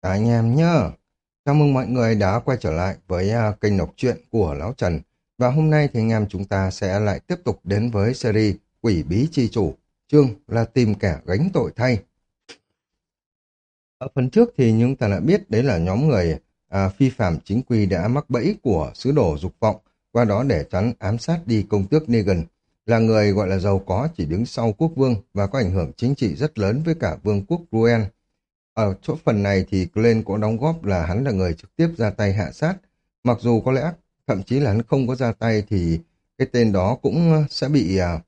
Anh em nhá. Chào mừng mọi người đã quay trở lại với uh, kênh đọc truyện của Lão Trần. Và hôm nay thì anh em chúng ta sẽ lại tiếp tục đến với series Quỷ Bí Chi Chủ. Chương là tìm kẻ gánh tội thay. Ở phần trước thì chúng ta đã biết đấy là nhóm người à, phi phạm chính quy đã mắc bẫy của sứ đồ dục vọng, qua đó để chắn ám sát đi công tước Negan, là người gọi là giàu có chỉ đứng sau quốc vương và có ảnh hưởng chính trị rất lớn với cả vương quốc Ruen ở chỗ phần này thì Glenn có đóng góp là hắn là người trực tiếp ra tay hạ sát. Mặc dù có lẽ thậm chí là hắn không có ra tay thì cái tên đó cũng ờ, sẽ bị à,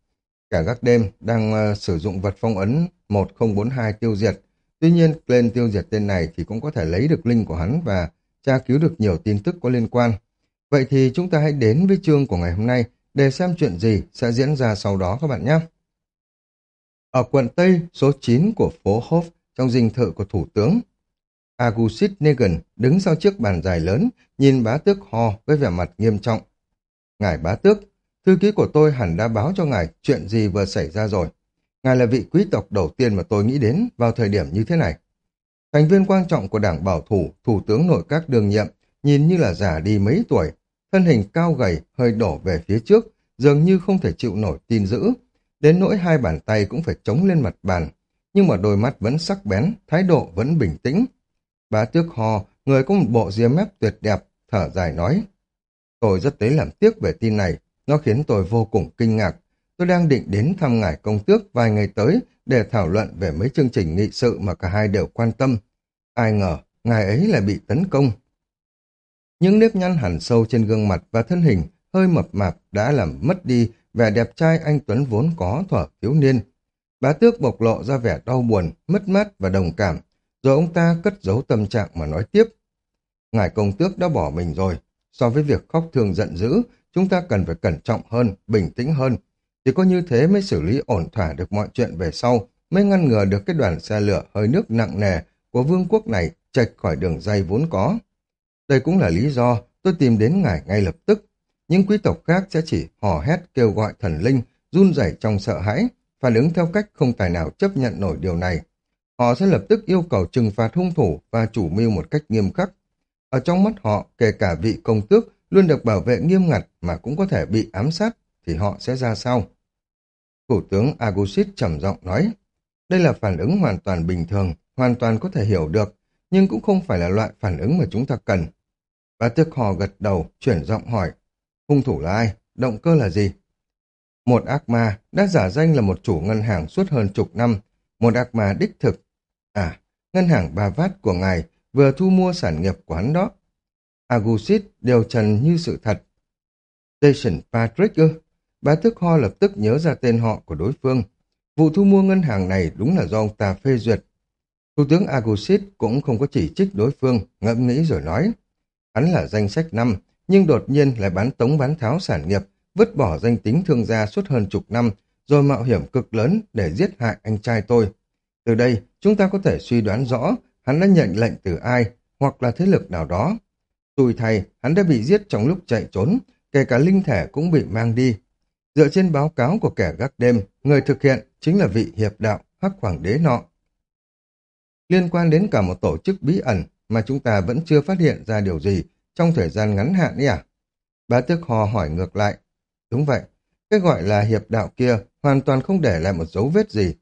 cả các đêm đang ờ, sử dụng vật phong ấn 1042 tiêu diệt. Tuy nhiên, Glenn tiêu diệt tên này thì cũng có thể lấy được linh của hắn và tra cứu được nhiều tin tức có liên quan. Vậy thì chúng ta hãy đến với chương của ngày hôm nay để xem chuyện gì sẽ diễn ra sau đó các bạn nhé. Ở quận Tây, số 9 của phố Hope, trong dinh thự của thủ tướng. Agusit Negan đứng sau chiếc bàn dài lớn, nhìn bá tước ho với vẻ mặt nghiêm trọng. Ngài bá tước, thư ký của tôi hẳn đã báo cho ngài chuyện gì vừa xảy ra rồi. Ngài là vị quý tộc đầu tiên mà tôi nghĩ đến vào thời điểm như thế này. Thành viên quan trọng của đảng bảo thủ, thủ tướng nội các đương nhiệm, nhìn như là già đi mấy tuổi, thân hình cao gầy, hơi đổ về phía trước, dường như không thể chịu nổi tin dữ. Đến nỗi hai bàn tay cũng phải chống lên mặt bàn, nhưng mà đôi mắt vẫn sắc bén, thái độ vẫn bình tĩnh. Bà tước hò, người có một bộ ria mép tuyệt đẹp, thở dài nói. Tôi rất tế làm tiếc về tin này, nó khiến tôi vô cùng kinh ngạc. Tôi đang định đến thăm ngài công tước vài ngày tới để thảo luận về mấy chương trình nghị sự mà cả hai đều quan tâm. Ai ngờ, ngài ấy lại bị tấn công. Những nếp nhăn hẳn sâu trên gương mặt và thân hình hơi mập mạp đã làm mất đi vẻ đẹp trai anh Tuấn vốn có thuở thiếu niên. Bá tước bộc lộ ra vẻ đau buồn, mất mát và đồng cảm, rồi ông ta cất giấu tâm trạng mà nói tiếp. Ngài công tước đã bỏ mình rồi, so với việc khóc thương giận dữ, chúng ta cần phải cẩn trọng hơn, bình tĩnh hơn. Chỉ có như thế mới xử lý ổn thỏa được mọi chuyện về sau, mới ngăn ngừa được cái đoàn xe lửa hơi nước nặng nề của vương quốc này chạch khỏi đường dây vốn có. Đây cũng là lý do tôi tìm đến ngài ngay lập tức. Những quý tộc khác sẽ chỉ hò hét kêu gọi thần linh, run rẩy trong sợ hãi, phản ứng theo cách không tài nào chấp nhận nổi điều này. Họ sẽ lập tức yêu cầu trừng phạt hung thủ và chủ mưu một cách nghiêm khắc. Ở trong mắt họ, kể cả vị công tước luôn được bảo vệ nghiêm ngặt mà cũng có thể bị ám sát, thì họ sẽ ra sao? Thủ tướng Agusit trầm giọng nói, đây là phản ứng hoàn toàn bình thường, hoàn toàn có thể hiểu được, nhưng cũng không phải là loại phản ứng mà chúng ta cần. Bà tước hò gật đầu, chuyển giọng hỏi, hung thủ là ai? Động cơ là gì? Một ác ma đã giả danh là một chủ ngân hàng suốt hơn chục năm, một ác ma đích thực. À, ngân hàng Ba Vát của ngài vừa thu mua sản nghiệp của hắn đó. Agusit đều trần như sự thật. Jason Patrick ư? Bà Thức Ho lập tức nhớ ra tên họ của đối phương. Vụ thu mua ngân hàng này đúng là do ông ta phê duyệt. Thủ tướng Agusit cũng không có chỉ trích đối phương, ngẫm nghĩ rồi nói. Hắn là danh sách năm, nhưng đột nhiên lại bán tống bán tháo sản nghiệp, vứt bỏ danh tính thương gia suốt hơn chục năm, rồi mạo hiểm cực lớn để giết hại anh trai tôi. Từ đây, chúng ta có thể suy đoán rõ hắn đã nhận lệnh từ ai, hoặc là thế lực nào đó. Tùy thay, hắn đã bị giết trong lúc chạy trốn, kể cả linh thể cũng bị mang đi. Dựa trên báo cáo của kẻ gác đêm, người thực hiện chính là vị hiệp đạo Hắc Hoàng đế nọ. Liên quan đến cả một tổ chức bí ẩn mà chúng ta vẫn chưa phát hiện ra điều gì trong thời gian ngắn hạn ấy à? Bá tước hò hỏi ngược lại, Đúng vậy, cái gọi là hiệp đạo kia hoàn toàn không để lại một dấu vết gì.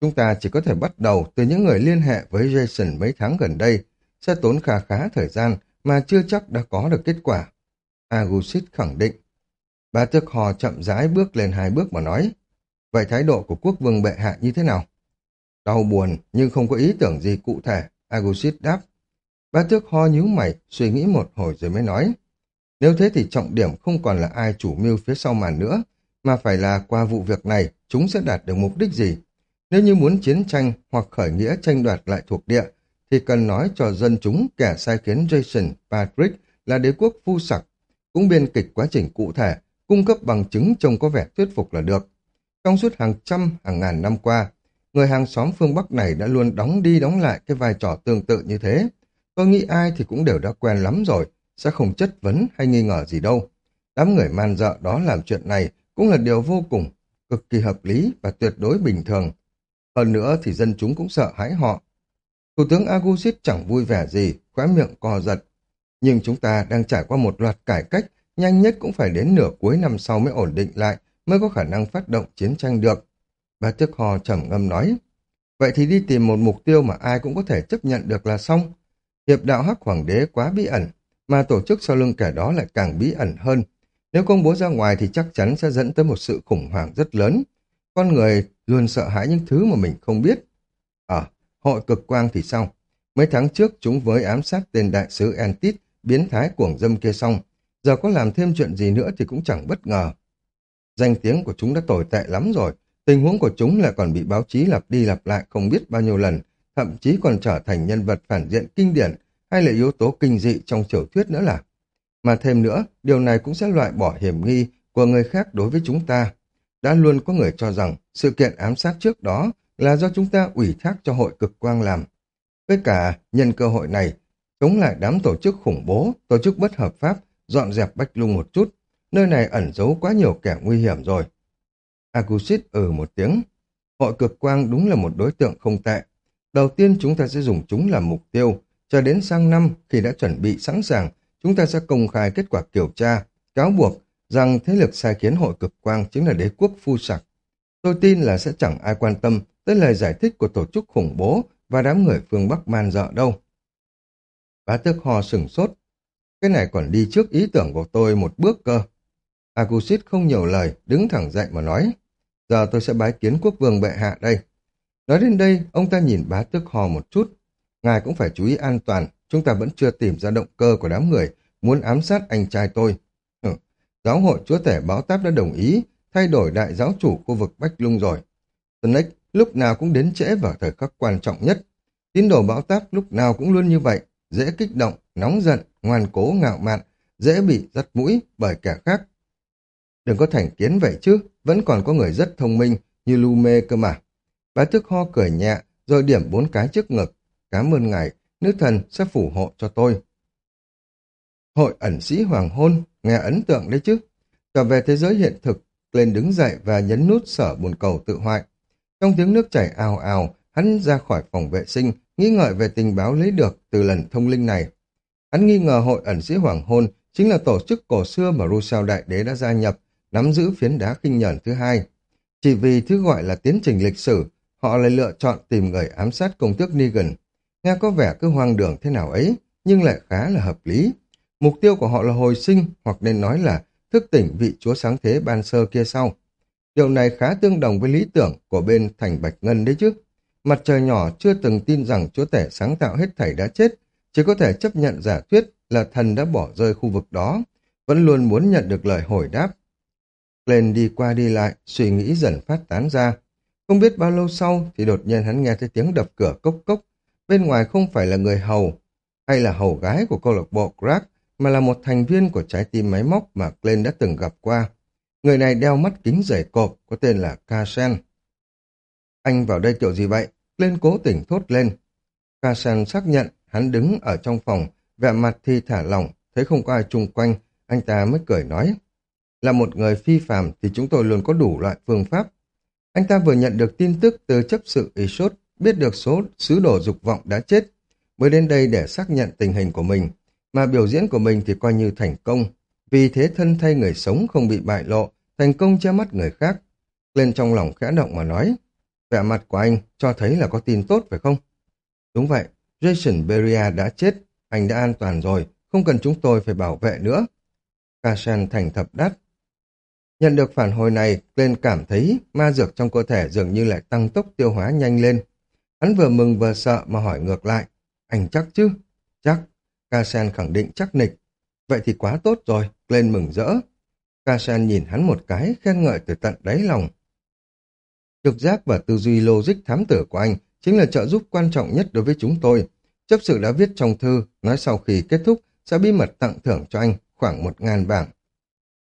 Chúng ta chỉ có thể bắt đầu từ những người liên hệ với Jason mấy tháng gần đây, sẽ tốn khá khá thời gian mà chưa chắc đã có được kết quả. Agusit khẳng định. Bà tước hò chậm rãi bước lên hai bước mà nói. Vậy thái độ của quốc vương bệ hạ như thế nào? Đau buồn nhưng không có ý tưởng gì cụ thể, Agusit đáp. Bà tước ho nhíu mày, suy nghĩ một hồi rồi mới nói. Nếu thế thì trọng điểm không còn là ai chủ mưu phía sau màn nữa, mà phải là qua vụ việc này chúng sẽ đạt được mục đích gì. Nếu như muốn chiến tranh hoặc khởi nghĩa tranh đoạt lại thuộc địa, thì cần nói cho dân chúng kẻ sai khiến Jason Patrick là đế quốc phu sặc, cũng biên kịch quá trình cụ thể, cung cấp bằng chứng trông có vẻ thuyết phục là được. Trong suốt hàng trăm, hàng ngàn năm qua, người hàng xóm phương Bắc này đã luôn đóng đi đóng lại cái vai trò tương tự như thế. Tôi nghĩ ai thì cũng đều đã quen lắm rồi, sẽ không chất vấn hay nghi ngờ gì đâu. Đám người man dợ đó làm chuyện này cũng là điều vô cùng, cực kỳ hợp lý và tuyệt đối bình thường. Hơn nữa thì dân chúng cũng sợ hãi họ. Thủ tướng Agusit chẳng vui vẻ gì, khóe miệng co giật. Nhưng chúng ta đang trải qua một loạt cải cách, nhanh nhất cũng phải đến nửa cuối năm sau mới ổn định lại, mới có khả năng phát động chiến tranh được. Bà Tức Hò trầm ngâm nói. Vậy thì đi tìm một mục tiêu mà ai cũng có thể chấp nhận được là xong. Hiệp đạo Hắc Hoàng đế quá bí ẩn, mà tổ chức sau lưng kẻ đó lại càng bí ẩn hơn. Nếu công bố ra ngoài thì chắc chắn sẽ dẫn tới một sự khủng hoảng rất lớn. Con người luôn sợ hãi những thứ mà mình không biết. Ở à, hội cực quang thì sao? Mấy tháng trước chúng với ám sát tên đại sứ Entit biến thái cuồng dâm kia xong. Giờ có làm thêm chuyện gì nữa thì cũng chẳng bất ngờ. Danh tiếng của chúng đã tồi tệ lắm rồi. Tình huống của chúng lại còn bị báo chí lặp đi lặp lại không biết bao nhiêu lần, thậm chí còn trở thành nhân vật phản diện kinh điển hay là yếu tố kinh dị trong tiểu thuyết nữa là. Mà thêm nữa, điều này cũng sẽ loại bỏ hiểm nghi của người khác đối với chúng ta. Đã luôn có người cho rằng sự kiện ám sát trước đó là do chúng ta ủy thác cho hội cực quang làm. Với cả, nhân cơ hội này, chống lại đám tổ chức khủng bố, tổ chức bất hợp pháp, dọn dẹp Bách Lung một chút. Nơi này ẩn giấu quá nhiều kẻ nguy hiểm rồi. Agusit ừ một tiếng. Hội cực quang đúng là một đối tượng không tệ. Đầu tiên chúng ta sẽ dùng chúng làm mục tiêu. Cho đến sang năm, khi đã chuẩn bị sẵn sàng, chúng ta sẽ công khai kết quả kiểm tra, cáo buộc rằng thế lực sai khiến hội cực quang chính là đế quốc phu sặc. Tôi tin là sẽ chẳng ai quan tâm tới lời giải thích của tổ chức khủng bố và đám người phương Bắc man dợ đâu. Bá tước hò sừng sốt. Cái này còn đi trước ý tưởng của tôi một bước cơ. Agusit không nhiều lời, đứng thẳng dậy mà nói. Giờ tôi sẽ bái kiến quốc vương bệ hạ đây. Nói đến đây, ông ta nhìn bá tước hò một chút. Ngài cũng phải chú ý an toàn, chúng ta vẫn chưa tìm ra động cơ của đám người muốn ám sát anh trai tôi. Ừ. Giáo hội chúa tể báo táp đã đồng ý thay đổi đại giáo chủ khu vực Bách Lung rồi. Snake lúc nào cũng đến trễ vào thời khắc quan trọng nhất. Tín đồ báo táp lúc nào cũng luôn như vậy, dễ kích động, nóng giận, ngoan cố, ngạo mạn, dễ bị dắt mũi bởi kẻ khác. Đừng có thành kiến vậy chứ, vẫn còn có người rất thông minh như Lume cơ mà. Bá tước ho cười nhẹ, rồi điểm bốn cái trước ngực. Cảm ơn ngài, nữ thần sẽ phù hộ cho tôi. Hội ẩn sĩ hoàng hôn, nghe ấn tượng đấy chứ. Trở về thế giới hiện thực, lên đứng dậy và nhấn nút sở bồn cầu tự hoại. Trong tiếng nước chảy ào ào, hắn ra khỏi phòng vệ sinh, nghĩ ngợi về tình báo lấy được từ lần thông linh này. Hắn nghi ngờ hội ẩn sĩ hoàng hôn chính là tổ chức cổ xưa mà Rousseau Đại Đế đã gia nhập, nắm giữ phiến đá khinh nhẫn thứ hai. Chỉ vì thứ gọi là tiến trình lịch sử, họ lại lựa chọn tìm người ám sát công tước Negan. Nghe có vẻ cứ hoang đường thế nào ấy, nhưng lại khá là hợp lý. Mục tiêu của họ là hồi sinh, hoặc nên nói là thức tỉnh vị chúa sáng thế ban sơ kia sau. Điều này khá tương đồng với lý tưởng của bên thành Bạch Ngân đấy chứ. Mặt trời nhỏ chưa từng tin rằng chúa tể sáng tạo hết thảy đã chết, chỉ có thể chấp nhận giả thuyết là thần đã bỏ rơi khu vực đó, vẫn luôn muốn nhận được lời hồi đáp. Lên đi qua đi lại, suy nghĩ dần phát tán ra. Không biết bao lâu sau thì đột nhiên hắn nghe thấy tiếng đập cửa cốc cốc. Bên ngoài không phải là người hầu hay là hầu gái của câu lạc bộ Crack, mà là một thành viên của trái tim máy móc mà Glenn đã từng gặp qua. Người này đeo mắt kính dày cộp, có tên là Kasen. Anh vào đây kiểu gì vậy? Glenn cố tỉnh thốt lên. Kasen xác nhận hắn đứng ở trong phòng, vẻ mặt thì thả lỏng, thấy không có ai chung quanh, anh ta mới cười nói. Là một người phi phàm thì chúng tôi luôn có đủ loại phương pháp. Anh ta vừa nhận được tin tức từ chấp sự Ishot, biết được số sứ đồ dục vọng đã chết, mới đến đây để xác nhận tình hình của mình, mà biểu diễn của mình thì coi như thành công. Vì thế thân thay người sống không bị bại lộ, thành công che mắt người khác. Lên trong lòng khẽ động mà nói, vẻ mặt của anh cho thấy là có tin tốt phải không? Đúng vậy, Jason Beria đã chết, anh đã an toàn rồi, không cần chúng tôi phải bảo vệ nữa. Kashan thành thập đắt. Nhận được phản hồi này, Glenn cảm thấy ma dược trong cơ thể dường như lại tăng tốc tiêu hóa nhanh lên. Hắn vừa mừng vừa sợ mà hỏi ngược lại. Anh chắc chứ? Chắc. Kashan khẳng định chắc nịch. Vậy thì quá tốt rồi, lên mừng rỡ. Kashan nhìn hắn một cái, khen ngợi từ tận đáy lòng. Trực giác và tư duy logic thám tử của anh chính là trợ giúp quan trọng nhất đối với chúng tôi. Chấp sự đã viết trong thư, nói sau khi kết thúc sẽ bí mật tặng thưởng cho anh khoảng một ngàn bảng.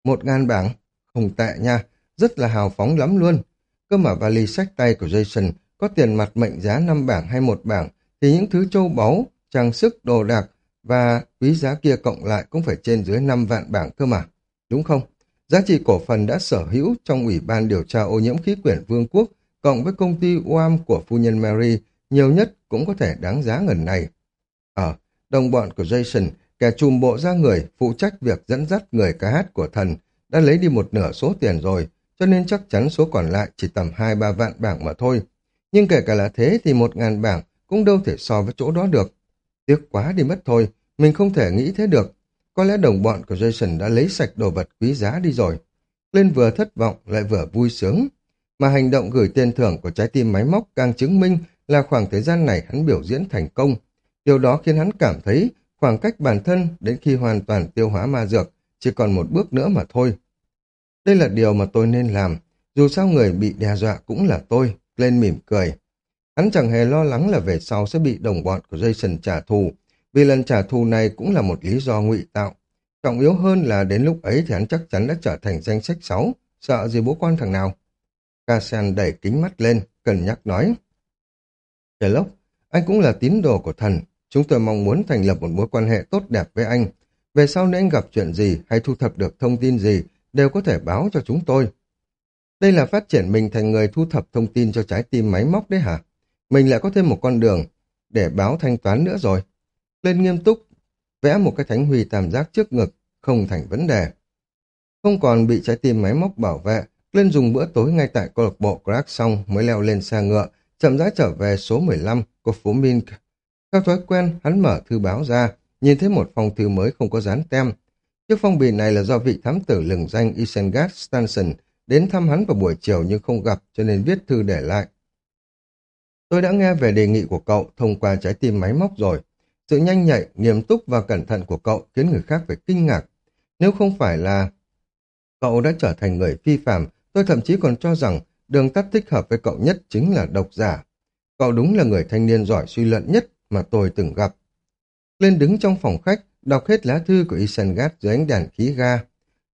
Một ngàn bảng? Không tệ nha, rất là hào phóng lắm luôn. Cơ mà vali sách tay của Jason có tiền mặt mệnh giá 5 bảng hay một bảng thì những thứ châu báu, trang sức, đồ đạc và quý giá kia cộng lại cũng phải trên dưới 5 vạn bảng cơ mà. Đúng không? Giá trị cổ phần đã sở hữu trong Ủy ban điều tra ô nhiễm khí quyển Vương quốc cộng với công ty UAM của phu nhân Mary nhiều nhất cũng có thể đáng giá ngần này. Ở, đồng bọn của Jason, kẻ trùm bộ ra người phụ trách việc dẫn dắt người ca hát của thần, đã lấy đi một nửa số tiền rồi, cho nên chắc chắn số còn lại chỉ tầm 2-3 vạn bảng mà thôi. Nhưng kể cả là thế thì một ngàn bảng cũng đâu thể so với chỗ đó được. Tiếc quá đi mất thôi, mình không thể nghĩ thế được. Có lẽ đồng bọn của Jason đã lấy sạch đồ vật quý giá đi rồi. Lên vừa thất vọng lại vừa vui sướng. Mà hành động gửi tiền thưởng của trái tim máy móc càng chứng minh là khoảng thời gian này hắn biểu diễn thành công. Điều đó khiến hắn cảm thấy khoảng cách bản thân đến khi hoàn toàn tiêu hóa ma dược chỉ còn một bước nữa mà thôi. Đây là điều mà tôi nên làm, dù sao người bị đe dọa cũng là tôi, lên mỉm cười. Hắn chẳng hề lo lắng là về sau sẽ bị đồng bọn của Jason trả thù, vì lần trả thù này cũng là một lý do ngụy tạo. Trọng yếu hơn là đến lúc ấy thì hắn chắc chắn đã trở thành danh sách 6, sợ gì bố quan thằng nào. Cassian đẩy kính mắt lên, cần nhắc nói. Sherlock, anh cũng là tín đồ của thần. Chúng tôi mong muốn thành lập một mối quan hệ tốt đẹp với anh. Về sau nếu anh gặp chuyện gì hay thu thập được thông tin gì, đều có thể báo cho chúng tôi. Đây là phát triển mình thành người thu thập thông tin cho trái tim máy móc đấy hả? Mình lại có thêm một con đường để báo thanh toán nữa rồi. Lên nghiêm túc, vẽ một cái thánh huy tam giác trước ngực, không thành vấn đề. Không còn bị trái tim máy móc bảo vệ, lên dùng bữa tối ngay tại câu lạc bộ Crack xong mới leo lên xe ngựa, chậm rãi trở về số 15 của phố Mink. Theo thói quen, hắn mở thư báo ra, nhìn thấy một phong thư mới không có dán tem. Chiếc phong bì này là do vị thám tử lừng danh Isengard Stanson đến thăm hắn vào buổi chiều nhưng không gặp cho nên viết thư để lại. Tôi đã nghe về đề nghị của cậu thông qua trái tim máy móc rồi. Sự nhanh nhạy, nghiêm túc và cẩn thận của cậu khiến người khác phải kinh ngạc. Nếu không phải là cậu đã trở thành người phi phạm, tôi thậm chí còn cho rằng đường tắt thích hợp với cậu nhất chính là độc giả. Cậu đúng là người thanh niên giỏi suy luận nhất mà tôi từng gặp. Lên đứng trong phòng khách, đọc hết lá thư của Isengard dưới ánh đèn khí ga.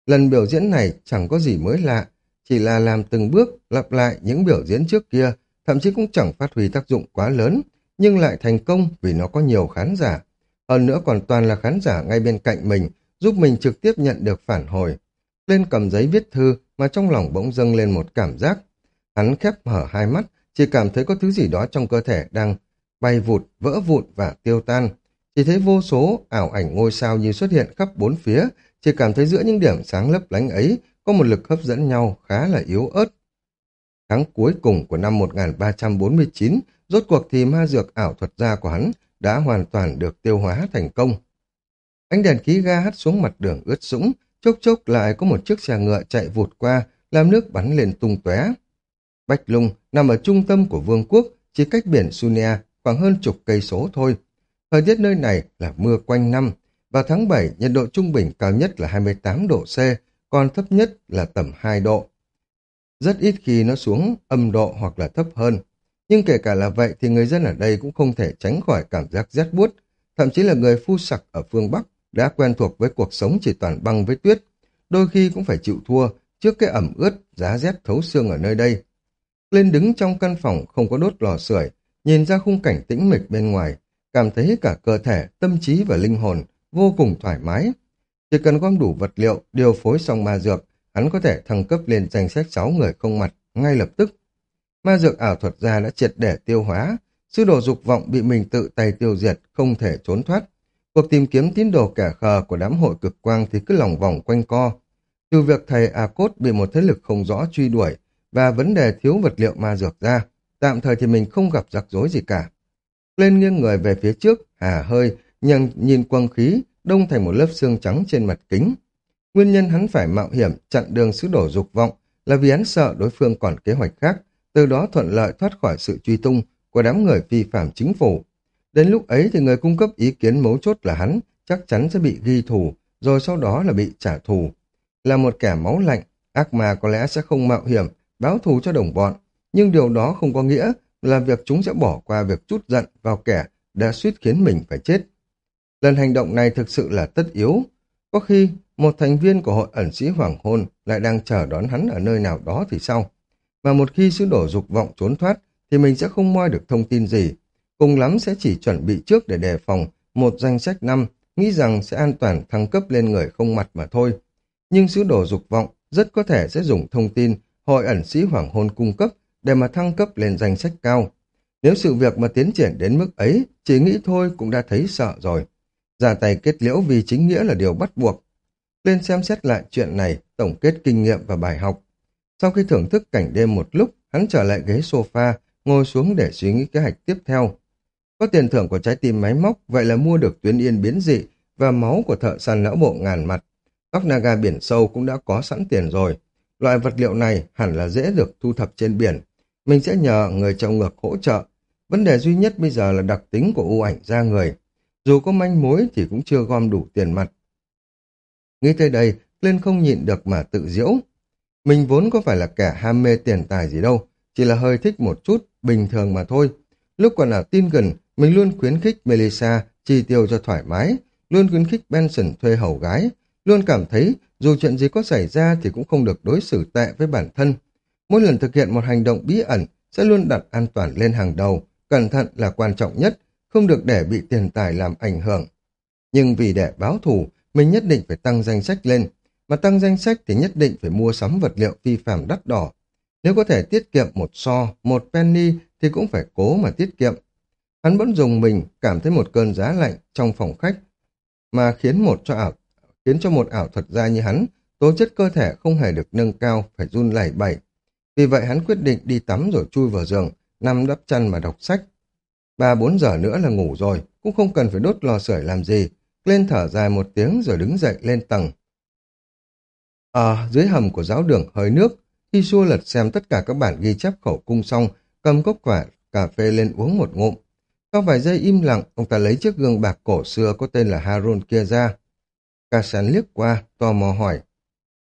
Lần biểu diễn này chẳng có gì mới lạ, chỉ là làm từng bước lặp lại những biểu diễn trước kia, thậm chí cũng chẳng phát huy tác dụng quá lớn, nhưng lại thành công vì nó có nhiều khán giả. Hơn nữa còn toàn là khán giả ngay bên cạnh mình, giúp mình trực tiếp nhận được phản hồi. Lên cầm giấy viết thư mà trong lòng bỗng dâng lên một cảm giác. Hắn khép hở hai mắt, chỉ cảm thấy có thứ gì đó trong cơ thể đang bay vụt, vỡ vụn và tiêu tan. Chỉ thấy vô số ảo ảnh ngôi sao như xuất hiện khắp bốn phía, chỉ cảm thấy giữa những điểm sáng lấp lánh ấy có một lực hấp dẫn nhau khá là yếu ớt. Tháng cuối cùng của năm 1349, rốt cuộc thì ma dược ảo thuật gia của hắn đã hoàn toàn được tiêu hóa thành công. Ánh đèn khí ga hắt xuống mặt đường ướt sũng, chốc chốc lại có một chiếc xe ngựa chạy vụt qua, làm nước bắn lên tung tóe. Bạch Lung nằm ở trung tâm của vương quốc, chỉ cách biển Sunia khoảng hơn chục cây số thôi. Thời tiết nơi này là mưa quanh năm. Vào tháng 7, nhiệt độ trung bình cao nhất là 28 độ C, còn thấp nhất là tầm 2 độ. Rất ít khi nó xuống âm độ hoặc là thấp hơn. Nhưng kể cả là vậy thì người dân ở đây cũng không thể tránh khỏi cảm giác rét buốt. Thậm chí là người phu sặc ở phương Bắc đã quen thuộc với cuộc sống chỉ toàn băng với tuyết. Đôi khi cũng phải chịu thua trước cái ẩm ướt, giá rét thấu xương ở nơi đây. Lên đứng trong căn phòng không có đốt lò sưởi, nhìn ra khung cảnh tĩnh mịch bên ngoài, cảm thấy cả cơ thể, tâm trí và linh hồn vô cùng thoải mái. Chỉ cần gom đủ vật liệu, điều phối xong ma dược, hắn có thể thăng cấp lên danh sách 6 người không mặt ngay lập tức. Ma dược ảo thuật gia đã triệt để tiêu hóa, sư đồ dục vọng bị mình tự tay tiêu diệt, không thể trốn thoát. Cuộc tìm kiếm tín đồ kẻ khờ của đám hội cực quang thì cứ lòng vòng quanh co. Từ việc thầy A Cốt bị một thế lực không rõ truy đuổi và vấn đề thiếu vật liệu ma dược ra, tạm thời thì mình không gặp rắc rối gì cả. Lên nghiêng người về phía trước, hà hơi, nhưng nhìn quang khí, đông thành một lớp xương trắng trên mặt kính. Nguyên nhân hắn phải mạo hiểm chặn đường sứ đổ dục vọng là vì hắn sợ đối phương còn kế hoạch khác, từ đó thuận lợi thoát khỏi sự truy tung của đám người vi phạm chính phủ. Đến lúc ấy thì người cung cấp ý kiến mấu chốt là hắn chắc chắn sẽ bị ghi thù, rồi sau đó là bị trả thù. Là một kẻ máu lạnh, ác mà có lẽ sẽ không mạo hiểm báo thù cho đồng bọn, nhưng điều đó không có nghĩa là việc chúng sẽ bỏ qua việc chút giận vào kẻ đã suýt khiến mình phải chết. Lần hành động này thực sự là tất yếu. Có khi một thành viên của hội ẩn sĩ Hoàng Hôn lại đang chờ đón hắn ở nơi nào đó thì sao? Mà một khi sứ đổ dục vọng trốn thoát thì mình sẽ không moi được thông tin gì. Cùng lắm sẽ chỉ chuẩn bị trước để đề phòng một danh sách năm nghĩ rằng sẽ an toàn thăng cấp lên người không mặt mà thôi. Nhưng sứ đổ dục vọng rất có thể sẽ dùng thông tin hội ẩn sĩ Hoàng Hôn cung cấp để mà thăng cấp lên danh sách cao. Nếu sự việc mà tiến triển đến mức ấy, chỉ nghĩ thôi cũng đã thấy sợ rồi. Ra tay kết liễu vì chính nghĩa là điều bắt buộc. Lên xem xét lại chuyện này, tổng kết kinh nghiệm và bài học. Sau khi thưởng thức cảnh đêm một lúc, hắn trở lại ghế sofa, ngồi xuống để suy nghĩ kế hoạch tiếp theo. Có tiền thưởng của trái tim máy móc, vậy là mua được tuyến yên biến dị và máu của thợ săn não bộ ngàn mặt. Tóc naga biển sâu cũng đã có sẵn tiền rồi. Loại vật liệu này hẳn là dễ được thu thập trên biển. Mình sẽ nhờ người trong ngược hỗ trợ. Vấn đề duy nhất bây giờ là đặc tính của u ảnh ra người. Dù có manh mối thì cũng chưa gom đủ tiền mặt. Nghĩ tới đây, lên không nhịn được mà tự diễu. Mình vốn có phải là kẻ ham mê tiền tài gì đâu, chỉ là hơi thích một chút, bình thường mà thôi. Lúc còn ở tin gần, mình luôn khuyến khích Melissa chi tiêu cho thoải mái, luôn khuyến khích Benson thuê hầu gái, luôn cảm thấy dù chuyện gì có xảy ra thì cũng không được đối xử tệ với bản thân. Mỗi lần thực hiện một hành động bí ẩn sẽ luôn đặt an toàn lên hàng đầu, cẩn thận là quan trọng nhất, không được để bị tiền tài làm ảnh hưởng. Nhưng vì để báo thù, mình nhất định phải tăng danh sách lên, mà tăng danh sách thì nhất định phải mua sắm vật liệu phi phạm đắt đỏ. Nếu có thể tiết kiệm một so, một penny thì cũng phải cố mà tiết kiệm. Hắn vẫn dùng mình cảm thấy một cơn giá lạnh trong phòng khách mà khiến một cho ảo khiến cho một ảo thuật gia như hắn tố chất cơ thể không hề được nâng cao phải run lẩy bẩy. Vì vậy hắn quyết định đi tắm rồi chui vào giường, nằm đắp chăn mà đọc sách. Ba bốn giờ nữa là ngủ rồi, cũng không cần phải đốt lò sưởi làm gì. Lên thở dài một tiếng rồi đứng dậy lên tầng. Ở à, dưới hầm của giáo đường hơi nước, khi xua lật xem tất cả các bản ghi chép khẩu cung xong, cầm cốc quả cà phê lên uống một ngụm. Sau vài giây im lặng, ông ta lấy chiếc gương bạc cổ xưa có tên là Haron kia ra. Cassan liếc qua, tò mò hỏi.